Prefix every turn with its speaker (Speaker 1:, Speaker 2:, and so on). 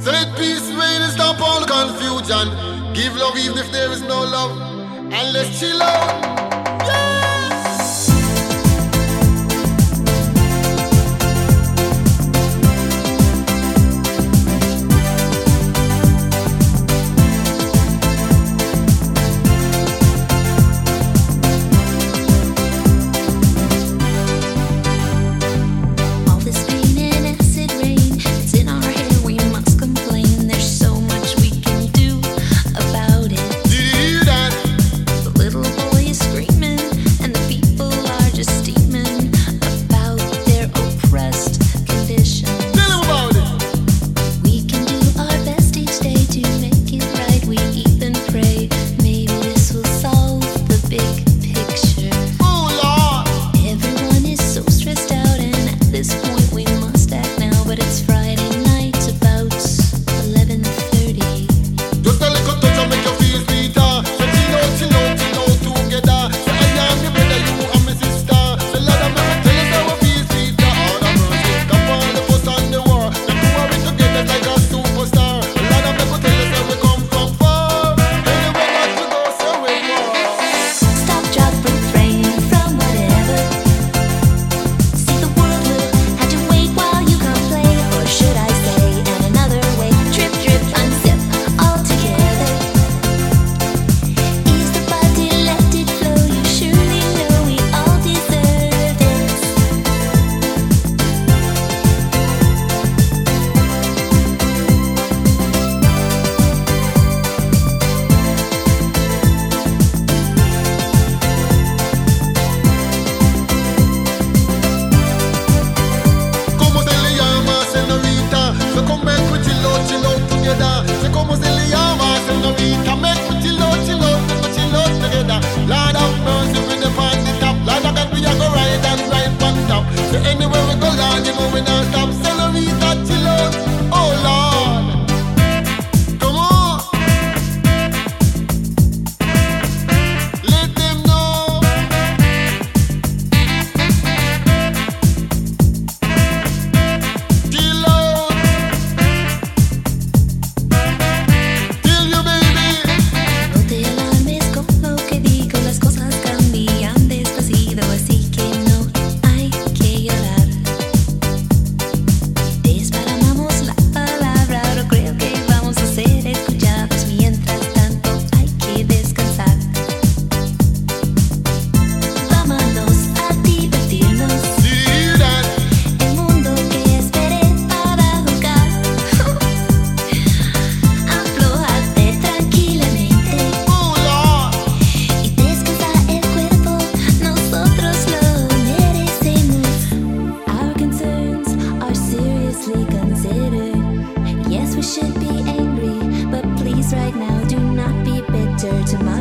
Speaker 1: So let peace reign and stop all confusion. Give love even if there is no love. And let's chill out.
Speaker 2: Should be angry, but please right now do not be bitter to my